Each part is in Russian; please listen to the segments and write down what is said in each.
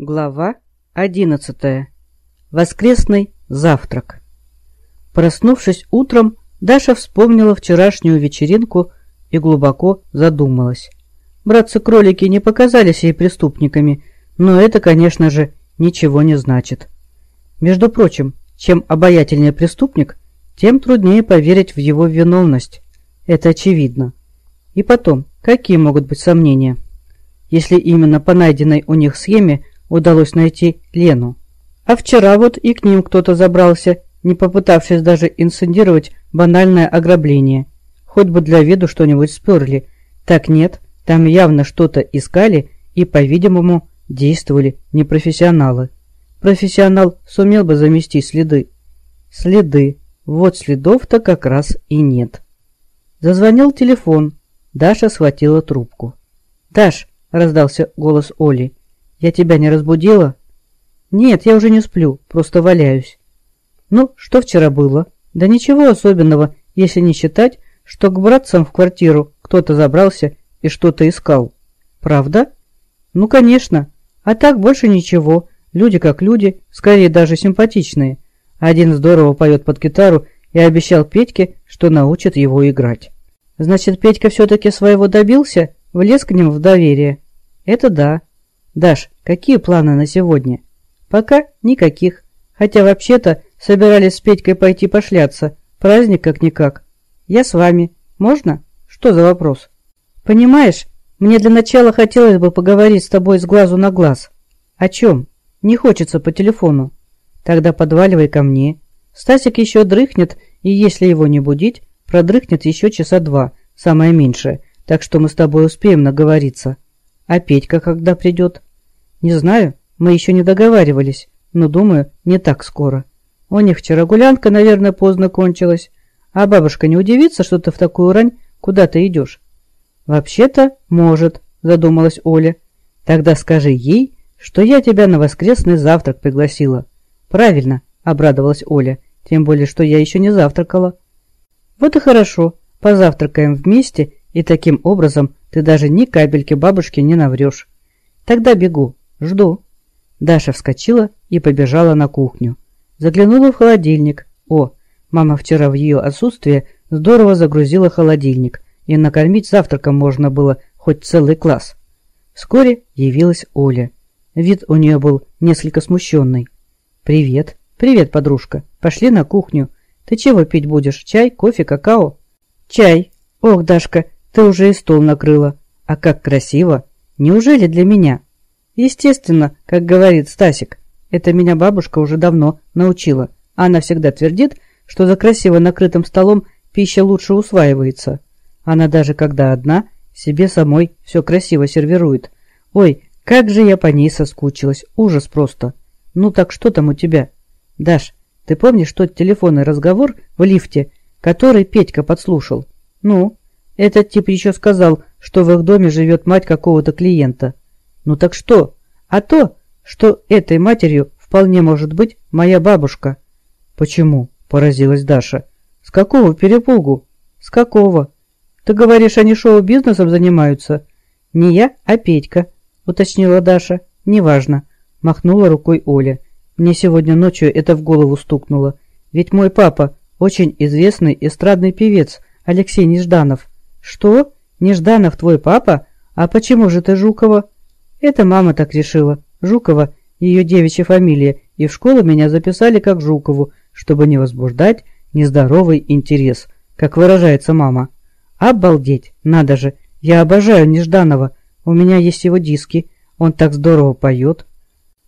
Глава одиннадцатая. Воскресный завтрак. Проснувшись утром, Даша вспомнила вчерашнюю вечеринку и глубоко задумалась. Братцы-кролики не показались ей преступниками, но это, конечно же, ничего не значит. Между прочим, чем обаятельнее преступник, тем труднее поверить в его виновность. Это очевидно. И потом, какие могут быть сомнения? Если именно по найденной у них схеме удалось найти Лену. А вчера вот и к ним кто-то забрался, не попытавшись даже инсцендировать банальное ограбление. Хоть бы для виду что-нибудь сперли. Так нет, там явно что-то искали и, по-видимому, действовали непрофессионалы. Профессионал сумел бы замести следы. Следы. Вот следов-то как раз и нет. Зазвонил телефон. Даша схватила трубку. «Даш!» – раздался голос Оли. Я тебя не разбудила? Нет, я уже не сплю, просто валяюсь. Ну, что вчера было? Да ничего особенного, если не считать, что к братцам в квартиру кто-то забрался и что-то искал. Правда? Ну, конечно. А так больше ничего. Люди как люди, скорее даже симпатичные. Один здорово поет под гитару и обещал Петьке, что научит его играть. Значит, Петька все-таки своего добился? Влез к ним в доверие? Это да. «Даш, какие планы на сегодня?» «Пока никаких. Хотя вообще-то собирались с Петькой пойти пошляться. Праздник как-никак. Я с вами. Можно? Что за вопрос?» «Понимаешь, мне для начала хотелось бы поговорить с тобой с глазу на глаз». «О чем? Не хочется по телефону». «Тогда подваливай ко мне. Стасик еще дрыхнет, и если его не будить, продрыхнет еще часа два, самое меньшее, так что мы с тобой успеем наговориться. А Петька когда придет?» «Не знаю, мы еще не договаривались, но, думаю, не так скоро. У них вчера гулянка, наверное, поздно кончилась. А бабушка не удивится, что ты в такую рань куда-то идешь?» «Вообще-то, может», – задумалась Оля. «Тогда скажи ей, что я тебя на воскресный завтрак пригласила». «Правильно», – обрадовалась Оля, «тем более, что я еще не завтракала». «Вот и хорошо, позавтракаем вместе, и таким образом ты даже ни капельки бабушке не наврешь. Тогда бегу, «Жду». Даша вскочила и побежала на кухню. Заглянула в холодильник. О, мама вчера в ее отсутствие здорово загрузила холодильник, и накормить завтраком можно было хоть целый класс. Вскоре явилась Оля. Вид у нее был несколько смущенный. «Привет. Привет, подружка. Пошли на кухню. Ты чего пить будешь? Чай, кофе, какао?» «Чай. Ох, Дашка, ты уже и стол накрыла. А как красиво. Неужели для меня?» Естественно, как говорит Стасик. Это меня бабушка уже давно научила. Она всегда твердит, что за красиво накрытым столом пища лучше усваивается. Она даже когда одна, себе самой все красиво сервирует. Ой, как же я по ней соскучилась. Ужас просто. Ну так что там у тебя? Даш, ты помнишь тот телефонный разговор в лифте, который Петька подслушал? Ну, этот тип еще сказал, что в их доме живет мать какого-то клиента. Ну так что? А то, что этой матерью вполне может быть моя бабушка. Почему? Поразилась Даша. С какого перепугу? С какого? Ты говоришь, они шоу-бизнесом занимаются? Не я, а Петька, уточнила Даша. Неважно. Махнула рукой Оля. Мне сегодня ночью это в голову стукнуло. Ведь мой папа очень известный эстрадный певец Алексей Нежданов. Что? Нежданов твой папа? А почему же ты Жукова? Это мама так решила. Жукова – ее девичья фамилия, и в школу меня записали как Жукову, чтобы не возбуждать нездоровый интерес, как выражается мама. Обалдеть, надо же, я обожаю Нежданова, у меня есть его диски, он так здорово поет.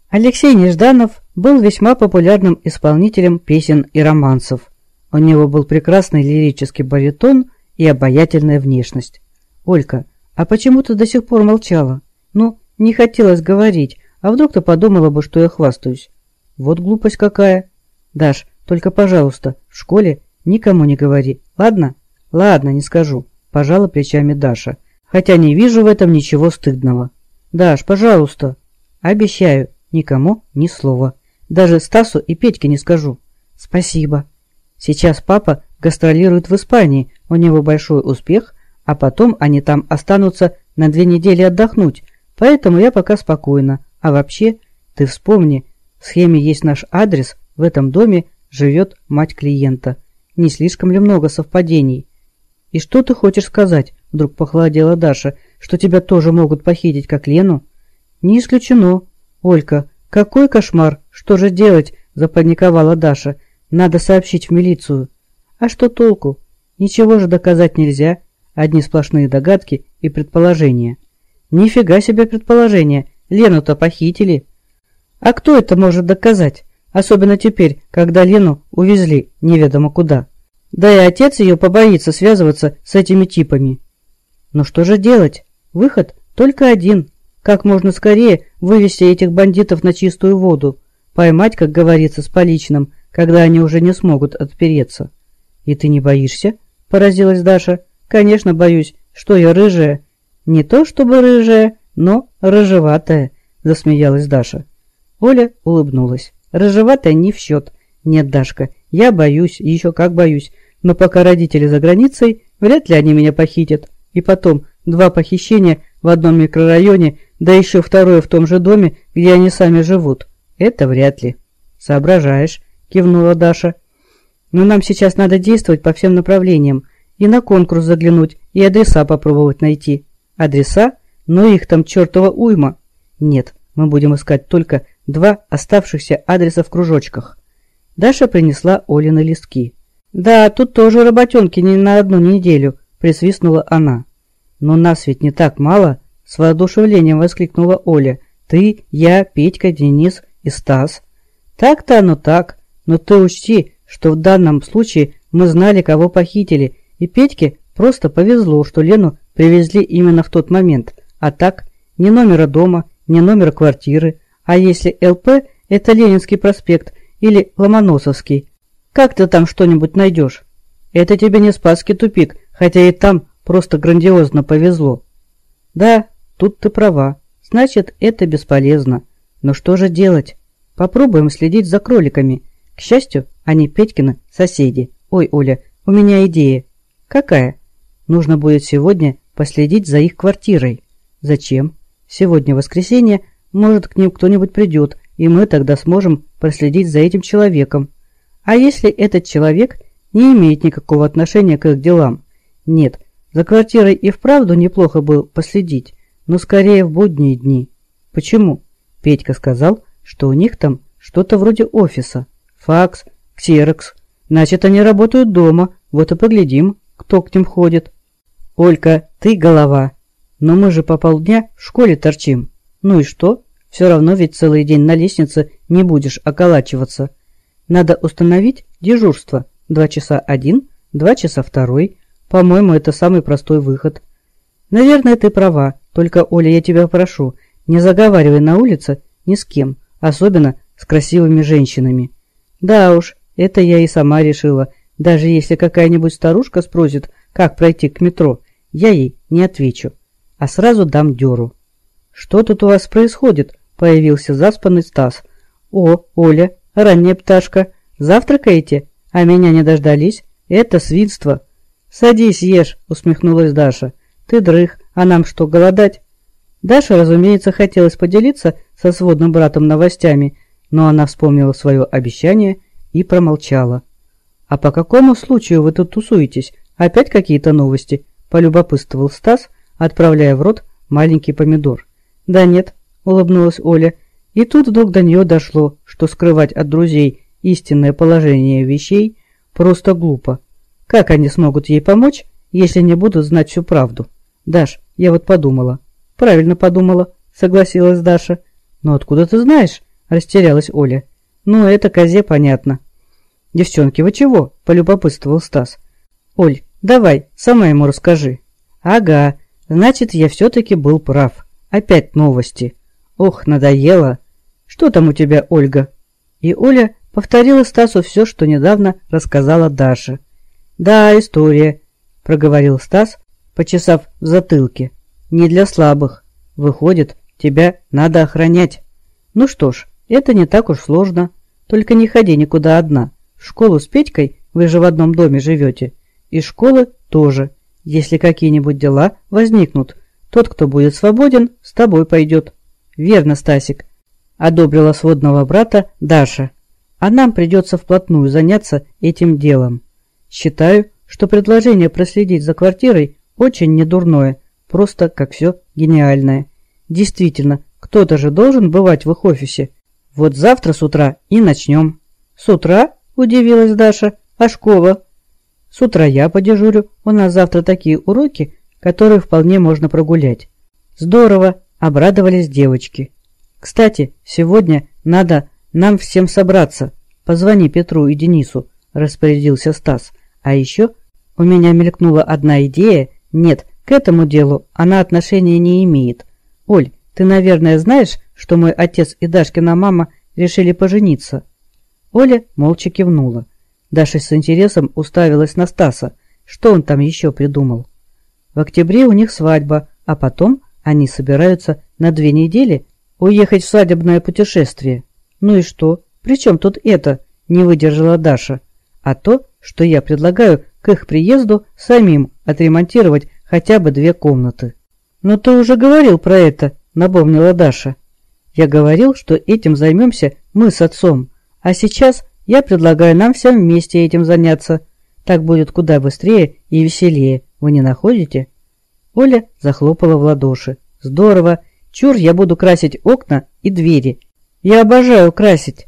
Алексей Нежданов был весьма популярным исполнителем песен и романсов. У него был прекрасный лирический баритон и обаятельная внешность. «Олька, а почему ты до сих пор молчала? Ну, не хотелось говорить, а вдруг ты подумала бы, что я хвастаюсь. Вот глупость какая. Даш, только, пожалуйста, в школе никому не говори, ладно? Ладно, не скажу, пожала плечами Даша, хотя не вижу в этом ничего стыдного. Даш, пожалуйста. Обещаю, никому ни слова. Даже Стасу и Петьке не скажу. Спасибо. Сейчас папа гастролирует в Испании, у него большой успех, а потом они там останутся на две недели отдохнуть, Поэтому я пока спокойна. А вообще, Ты вспомни, в схеме есть наш адрес, в этом доме живет мать клиента. Не слишком ли много совпадений? И что ты хочешь сказать, вдруг похолодела Даша, что тебя тоже могут похитить, как Лену? Не исключено. Олька, какой кошмар, что же делать, запаниковала Даша. Надо сообщить в милицию. А что толку? Ничего же доказать нельзя. Одни сплошные догадки и предположения. Нифига себе предположения. Лену-то похитили. А кто это может доказать? Особенно теперь, когда Лену увезли неведомо куда. Да и отец ее побоится связываться с этими типами. Но что же делать? Выход только один. Как можно скорее вывести этих бандитов на чистую воду. Поймать, как говорится, с поличным, когда они уже не смогут отпереться. «И ты не боишься?» – поразилась Даша. «Конечно боюсь. Что я, рыжая?» «Не то чтобы рыжая, но рыжеватая», – засмеялась Даша. Оля улыбнулась. «Рыжеватая не в счет. Нет, Дашка, я боюсь, еще как боюсь. Но пока родители за границей, вряд ли они меня похитят. И потом, два похищения в одном микрорайоне, да еще второе в том же доме, где они сами живут. Это вряд ли». «Соображаешь», – кивнула Даша. «Но нам сейчас надо действовать по всем направлениям. И на конкурс заглянуть, и адреса попробовать найти. Адреса? Но их там чертова уйма. Нет, мы будем искать только два оставшихся адреса в кружочках. Даша принесла Олины листки. «Да, тут тоже работенки не на одну неделю», – присвистнула она. «Но нас ведь не так мало», – с воодушевлением воскликнула Оля. «Ты, я, Петька, Денис и Стас». «Так-то оно так, но ты учти, что в данном случае мы знали, кого похитили, и Петьке просто повезло, что Лену привезли именно в тот момент, а так ни номера дома, ни номера квартиры, а если ЛП – это Ленинский проспект или Ломоносовский, как ты там что-нибудь найдешь? Это тебе не Спасский тупик, хотя и там просто грандиозно повезло. Да, тут ты права. Значит, это бесполезно. Но что же делать? Попробуем следить за кроликами. К счастью, они Петькины соседи. Ой, Оля, у меня идея. Какая? Нужно будет сегодня последить за их квартирой. Зачем? Сегодня воскресенье, может, к ним кто-нибудь придет, и мы тогда сможем проследить за этим человеком. А если этот человек не имеет никакого отношения к их делам? Нет, за квартирой и вправду неплохо было последить, но скорее в будние дни. Почему? Петька сказал, что у них там что-то вроде офиса. Факс, ксерокс. Значит, они работают дома, вот и поглядим, кто к ним ходит. Олька, ты голова. Но мы же по полдня в школе торчим. Ну и что? Все равно ведь целый день на лестнице не будешь околачиваться. Надо установить дежурство. Два часа один, два часа второй. По-моему, это самый простой выход. Наверное, ты права. Только, Оля, я тебя прошу, не заговаривай на улице ни с кем, особенно с красивыми женщинами. Да уж, это я и сама решила. Даже если какая-нибудь старушка спросит, как пройти к метро, я ей не отвечу, а сразу дам дёру. «Что тут у вас происходит?» – появился заспанный Стас. «О, Оля, «Ранняя пташка, завтракаете? А меня не дождались? Это свинство!» «Садись, ешь», — усмехнулась Даша. «Ты дрых, а нам что, голодать?» Даша, разумеется, хотелось поделиться со сводным братом новостями, но она вспомнила свое обещание и промолчала. «А по какому случаю вы тут тусуетесь? Опять какие-то новости?» – полюбопытствовал Стас, отправляя в рот маленький помидор. «Да нет», – улыбнулась Оля, – и тут вдруг до нее дошло, что скрывать от друзей истинное положение вещей просто глупо. Как они смогут ей помочь, если не будут знать всю правду? Даш, я вот подумала. Правильно подумала, согласилась Даша. Но откуда ты знаешь? Растерялась Оля. Ну, это козе понятно. Девчонки, вы чего? Полюбопытствовал Стас. Оль, давай, сама ему расскажи. Ага, значит, я все-таки был прав. Опять новости. Ох, надоело. Что там у тебя, Ольга? И Оля повторила Стасу все, что недавно рассказала Даша. Да, история, проговорил Стас, почесав в затылке. Не для слабых. Выходит, тебя надо охранять. Ну что ж, это не так уж сложно. Только не ходи никуда одна. В школу с Петькой вы же в одном доме живете. И школы тоже. Если какие-нибудь дела возникнут, тот, кто будет свободен, с тобой пойдет. «Верно, Стасик. одобрила сводного брата Даша. А нам придется вплотную заняться этим делом. Считаю, что предложение проследить за квартирой очень недурное, просто как все гениальное. Действительно, кто-то же должен бывать в их офисе. Вот завтра с утра и начнем. С утра? Удивилась Даша. А школа? С утра я подежурю. У нас завтра такие уроки, которые вполне можно прогулять. Здорово, обрадовались девочки. Кстати, сегодня надо нам всем собраться. Позвони Петру и Денису, распорядился Стас. А еще у меня мелькнула одна идея. Нет, к этому делу она отношения не имеет. Оль, ты, наверное, знаешь, что мой отец и Дашкина мама решили пожениться?» Оля молча кивнула. Даша с интересом уставилась на Стаса. Что он там еще придумал? В октябре у них свадьба, а потом они собираются на две недели уехать в свадебное путешествие. Ну и что? Причем тут это? Не выдержала Даша. А то, что я предлагаю к их приезду самим отремонтировать хотя бы две комнаты. Но ты уже говорил про это, напомнила Даша. Я говорил, что этим займемся мы с отцом, а сейчас я предлагаю нам всем вместе этим заняться. Так будет куда быстрее и веселее, вы не находите?» Оля захлопала в ладоши. «Здорово! Чур, я буду красить окна и двери. Я обожаю красить!»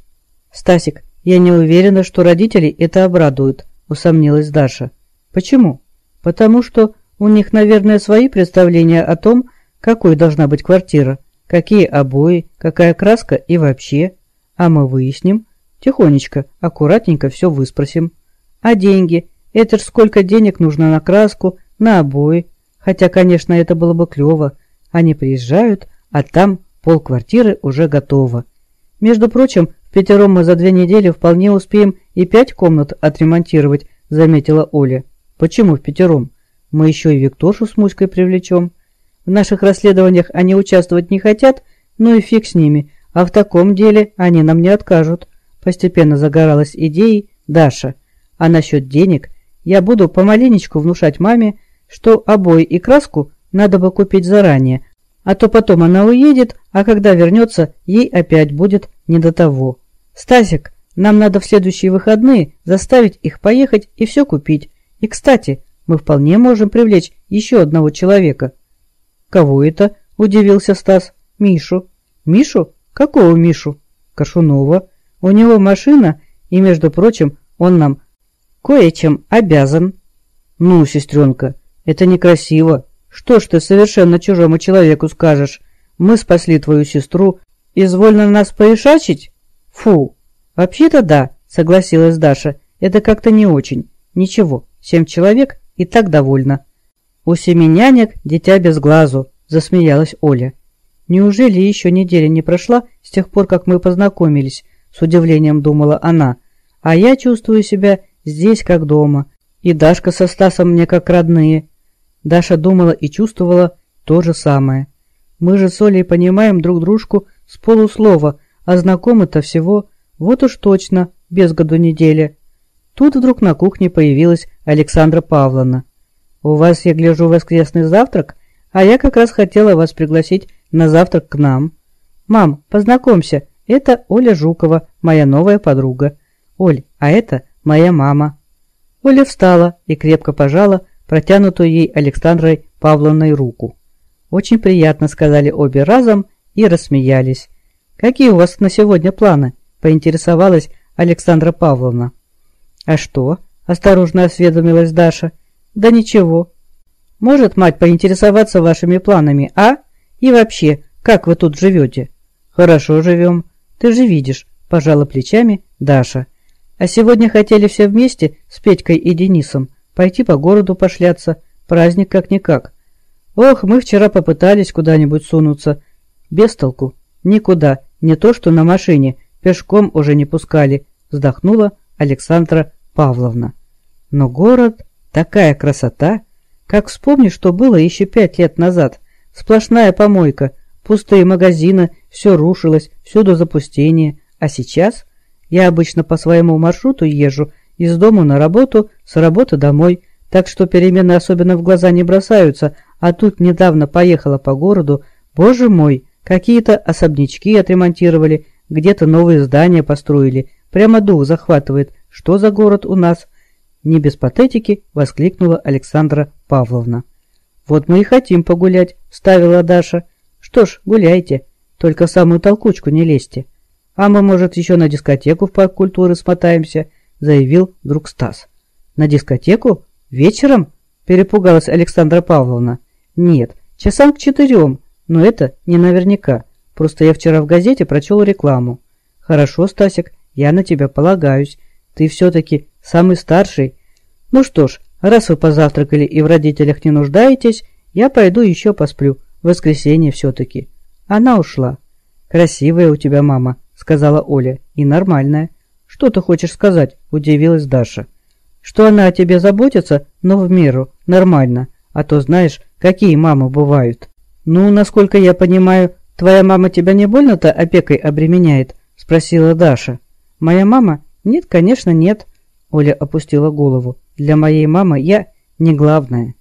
«Стасик, я не уверена, что родители это обрадуют», — усомнилась Даша. «Почему?» «Потому что у них, наверное, свои представления о том, какой должна быть квартира какие обои, какая краска и вообще. А мы выясним. Тихонечко, аккуратненько все выспросим. А деньги? Это ж сколько денег нужно на краску, на обои. Хотя, конечно, это было бы клево. Они приезжают, а там полквартиры уже готово. Между прочим, в пятером мы за две недели вполне успеем и пять комнат отремонтировать, заметила Оля. Почему в пятером? Мы еще и Викторшу с Муськой привлечем. В наших расследованиях они участвовать не хотят, ну и фиг с ними, а в таком деле они нам не откажут. Постепенно загоралась идеей Даша. А насчет денег я буду помаленечку внушать маме, что обои и краску надо бы купить заранее, а то потом она уедет, а когда вернется, ей опять будет не до того. Стасик, нам надо в следующие выходные заставить их поехать и все купить. И, кстати, мы вполне можем привлечь еще одного человека – «Кого это?» – удивился Стас. «Мишу». «Мишу? Какого Мишу?» «Кашунова. У него машина, и, между прочим, он нам кое-чем обязан». «Ну, сестренка, это некрасиво. Что ж ты совершенно чужому человеку скажешь? Мы спасли твою сестру. Извольно нас поишачить? Фу!» «Вообще-то да», — согласилась Даша. «Это как-то не очень. Ничего, семь человек и так довольно». «У семи нянек дитя без глазу», – засмеялась Оля. «Неужели еще неделя не прошла с тех пор, как мы познакомились?» – с удивлением думала она. «А я чувствую себя здесь как дома, и Дашка со Стасом мне как родные». Даша думала и чувствовала то же самое. «Мы же с Олей понимаем друг дружку с полуслова, а знакомы-то всего, вот уж точно, без году неделя». Тут вдруг на кухне появилась Александра Павловна. «У вас, я гляжу, воскресный завтрак, а я как раз хотела вас пригласить на завтрак к нам. Мам, познакомься, это Оля Жукова, моя новая подруга. Оль, а это моя мама». Оля встала и крепко пожала протянутую ей Александрой Павловной руку. «Очень приятно», — сказали обе разом и рассмеялись. «Какие у вас на сегодня планы?» — поинтересовалась Александра Павловна. «А что?» — осторожно осведомилась Даша. Да ничего. Может мать поинтересоваться вашими планами, а? И вообще, как вы тут живете? Хорошо живем. Ты же видишь, пожала плечами Даша. А сегодня хотели все вместе с Петькой и Денисом пойти по городу пошляться. Праздник как-никак. Ох, мы вчера попытались куда-нибудь сунуться. Без толку. Никуда. Не то, что на машине. Пешком уже не пускали. Вздохнула Александра Павловна. Но город... Такая красота! Как вспомни, что было еще пять лет назад. Сплошная помойка, пустые магазины, все рушилось, всюду запустение. А сейчас я обычно по своему маршруту езжу из дома на работу, с работы домой, так что перемены особенно в глаза не бросаются, а тут недавно поехала по городу. Боже мой, Какие-то особнячки отремонтировали, где-то новые здания построили. Прямо дух захватывает. Что за город у нас? Не без патетики воскликнула Александра Павловна. Вот мы и хотим погулять, ставила Даша. Что ж, гуляйте, только самую толкучку не лезьте. А мы, может, еще на дискотеку в парк культуры смотаемся, заявил друг Стас. На дискотеку? Вечером? Перепугалась Александра Павловна. Нет, часам к четырем, но это не наверняка. Просто я вчера в газете прочел рекламу. Хорошо, Стасик, я на тебя полагаюсь. Ты все-таки самый старший. Ну что ж, раз вы позавтракали и в родителях не нуждаетесь, я пойду еще посплю. В воскресенье все-таки. Она ушла. Красивая у тебя мама, сказала Оля, и нормальная. Что ты хочешь сказать? Удивилась Даша. Что она о тебе заботится, но в меру, нормально. А то знаешь, какие мамы бывают. Ну, насколько я понимаю, твоя мама тебя не больно-то опекой обременяет? Спросила Даша. Моя мама? Нет, конечно, нет. Оля опустила голову. Для моей мамы я не главное.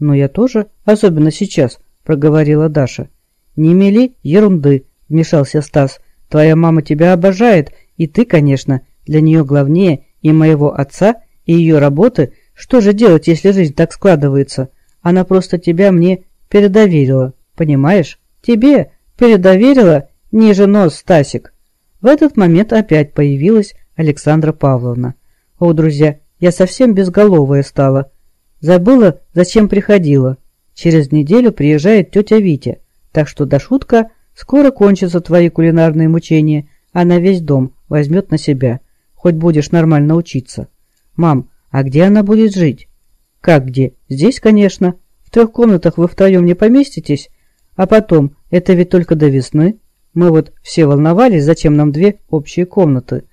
Но я тоже, особенно сейчас, проговорила Даша. Не мели ерунды, вмешался Стас. Твоя мама тебя обожает, и ты, конечно, для нее главнее и моего отца, и ее работы. Что же делать, если жизнь так складывается? Она просто тебя мне передоверила, понимаешь? Тебе передоверила ниже нос, Стасик. В этот момент опять появилась Александра Павловна. О, друзья, я совсем безголовая стала. Забыла, зачем приходила. Через неделю приезжает тетя Витя, так что до шутка скоро кончатся твои кулинарные мучения, она весь дом возьмет на себя, хоть будешь нормально учиться. Мам, а где она будет жить? Как где? Здесь, конечно. В трех комнатах вы втроем не поместитесь. А потом, это ведь только до весны. Мы вот все волновались, зачем нам две общие комнаты.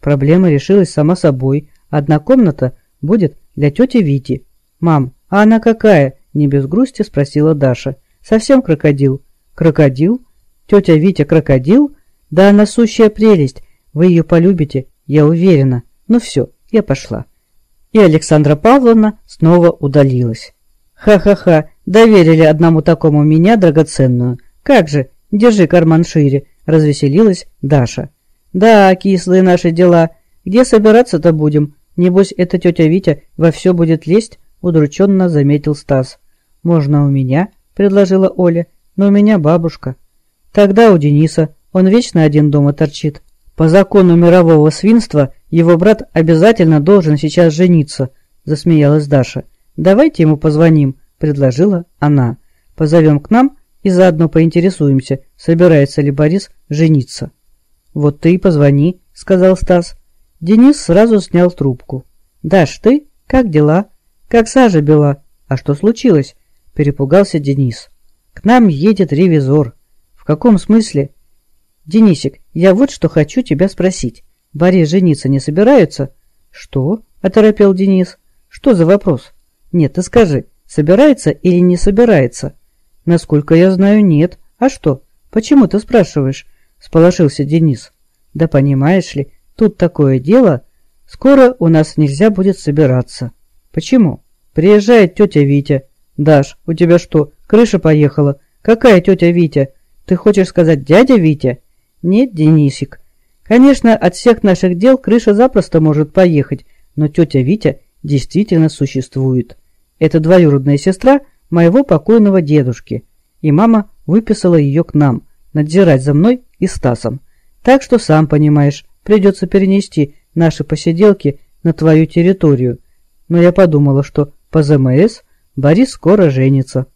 Проблема решилась сама собой. Одна комната будет для тети Вити. «Мам, а она какая?» – не без грусти спросила Даша. «Совсем крокодил». «Крокодил? Тетя Витя крокодил? Да она сущая прелесть. Вы ее полюбите, я уверена. Ну все, я пошла». И Александра Павловна снова удалилась. «Ха-ха-ха, доверили одному такому меня драгоценную. Как же, держи карман шире», – развеселилась Даша. «Да, кислые наши дела. Где собираться-то будем? Небось, эта тетя Витя во все будет лезть?» – удрученно заметил Стас. «Можно у меня?» – предложила Оля. «Но у меня бабушка». «Тогда у Дениса. Он вечно один дома торчит. По закону мирового свинства его брат обязательно должен сейчас жениться», – засмеялась Даша. «Давайте ему позвоним», – предложила она. «Позовем к нам и заодно поинтересуемся, собирается ли Борис жениться». «Вот ты и позвони», — сказал Стас. Денис сразу снял трубку. «Даш, ты? Как дела?» «Как сажа бела. А что случилось?» — перепугался Денис. «К нам едет ревизор». «В каком смысле?» «Денисик, я вот что хочу тебя спросить. Борис жениться не собирается?» «Что?» — оторопел Денис. «Что за вопрос?» «Нет, ты скажи, собирается или не собирается?» «Насколько я знаю, нет. А что? Почему ты спрашиваешь?» – сполошился Денис. «Да понимаешь ли, тут такое дело. Скоро у нас нельзя будет собираться». «Почему?» «Приезжает тетя Витя». «Даш, у тебя что, крыша поехала?» «Какая тетя Витя? Ты хочешь сказать дядя Витя?» «Нет, Денисик. Конечно, от всех наших дел крыша запросто может поехать, но тетя Витя действительно существует. Это двоюродная сестра моего покойного дедушки, и мама выписала ее к нам, надзирать за мной и Стасом. Так что, сам понимаешь, придется перенести наши посиделки на твою территорию. Но я подумала, что по ЗМС Борис скоро женится.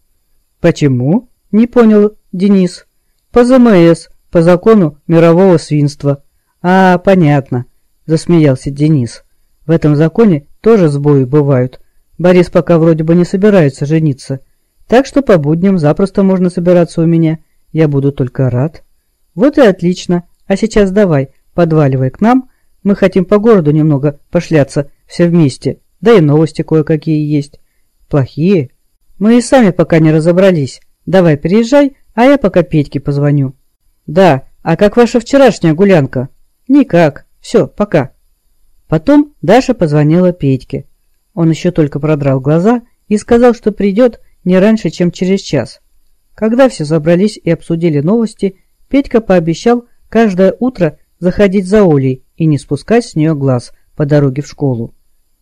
Почему? Не понял Денис. По ЗМС, по закону мирового свинства. А, понятно, засмеялся Денис. В этом законе тоже сбои бывают. Борис пока вроде бы не собирается жениться. Так что по будням запросто можно собираться у меня. Я буду только рад. Вот и отлично. А сейчас давай, подваливай к нам. Мы хотим по городу немного пошляться все вместе. Да и новости кое-какие есть. Плохие? Мы и сами пока не разобрались. Давай приезжай, а я пока Петьке позвоню. Да, а как ваша вчерашняя гулянка? Никак. Все, пока. Потом Даша позвонила Петьке. Он еще только продрал глаза и сказал, что придет не раньше, чем через час. Когда все собрались и обсудили новости, Петька пообещал каждое утро заходить за Олей и не спускать с нее глаз по дороге в школу.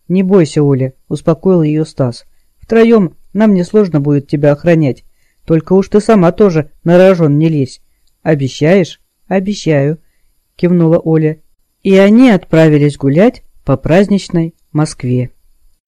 «Не бойся, Оля», — успокоил ее Стас. «Втроем нам несложно будет тебя охранять. Только уж ты сама тоже на рожон не лезь. Обещаешь?» «Обещаю», — кивнула Оля. И они отправились гулять по праздничной Москве.